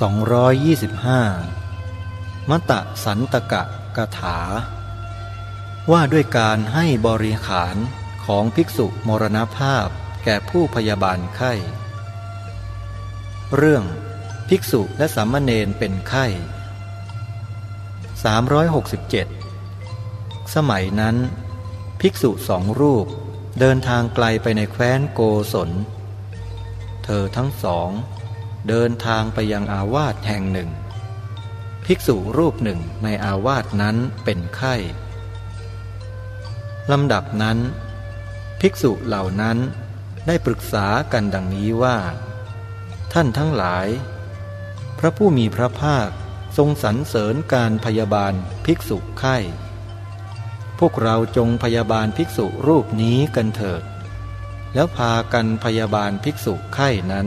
225 มตะสันตกะกถา ว่าด้วยการให้บริขารของภิกษุมรณภาพแก่ผู้พยาบาลไข้ เรื่องภิกษุและสามเณรเป็นไข้ 367 สมัยนั้น ภิกษุสองรูปเดินทางไกลไปในแคว้นโกศล เธอทั้งสอง เดินทางไปยังอาวาสแห่งหนึ่ง ภิกษุรูปหนึ่งในอาวาสนั้นเป็นไข้ลำดับนั้น ภิกษุเหล่านั้นได้ปรึกษากันดังนี้ว่า ท่านทั้งหลาย พระผู้มีพระภาคทรงสรรเสริญการพยาบาลภิกษุไข้ พวกเราจงพยาบาลภิกษุรูปนี้กันเถิด แล้วพากันพยาบาลภิกษุไข้นั้น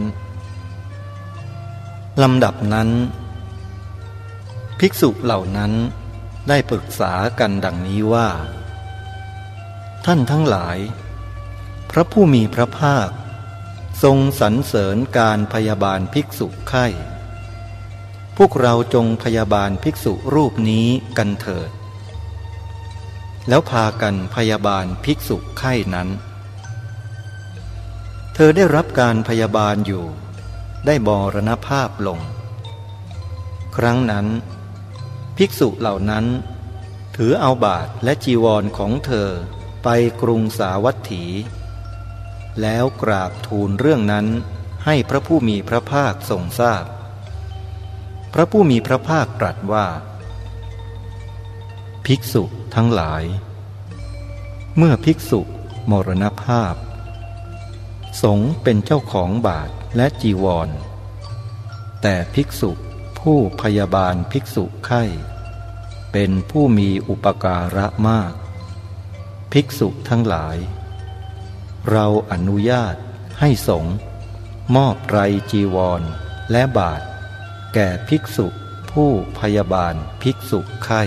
ลำดับนั้น ภิกษุเหล่านั้นได้ปรึกษากันดังนี้ว่า ท่านทั้งหลาย พระผู้มีพระภาค ทรงสรรเสริญการพยาบาลภิกษุไข้ พวกเราจงพยาบาลภิกษุรูปนี้กันเถิด แล้วพากันพยาบาลภิกษุไข้นั้น เธอได้รับการพยาบาลอยู่ ได้บรณภาพลง ครั้งนั้น ภิกษุเหล่านั้น ถือเอาบาทและจีวรของเธอไปกรุงสาวัตถี แล้วกราบทูลเรื่องนั้นให้พระผู้มีพระภาคทรงทราบพพระผู้มีพระภาคตรัสว่า ภิกษุทั้งหลาย เมื่อภิกษุมรณภาพ สงเป็นเจ้าของบาท และจีวร แต่ภิกษุผู้พยาบาลภิกษุไข้ เป็นผู้มีอุปการะมาก ภิกษุทั้งหลาย เราอนุญาตให้สงมอบไรจีวรและบาท แก่ภิกษุผู้พยาบาลภิกษุไข้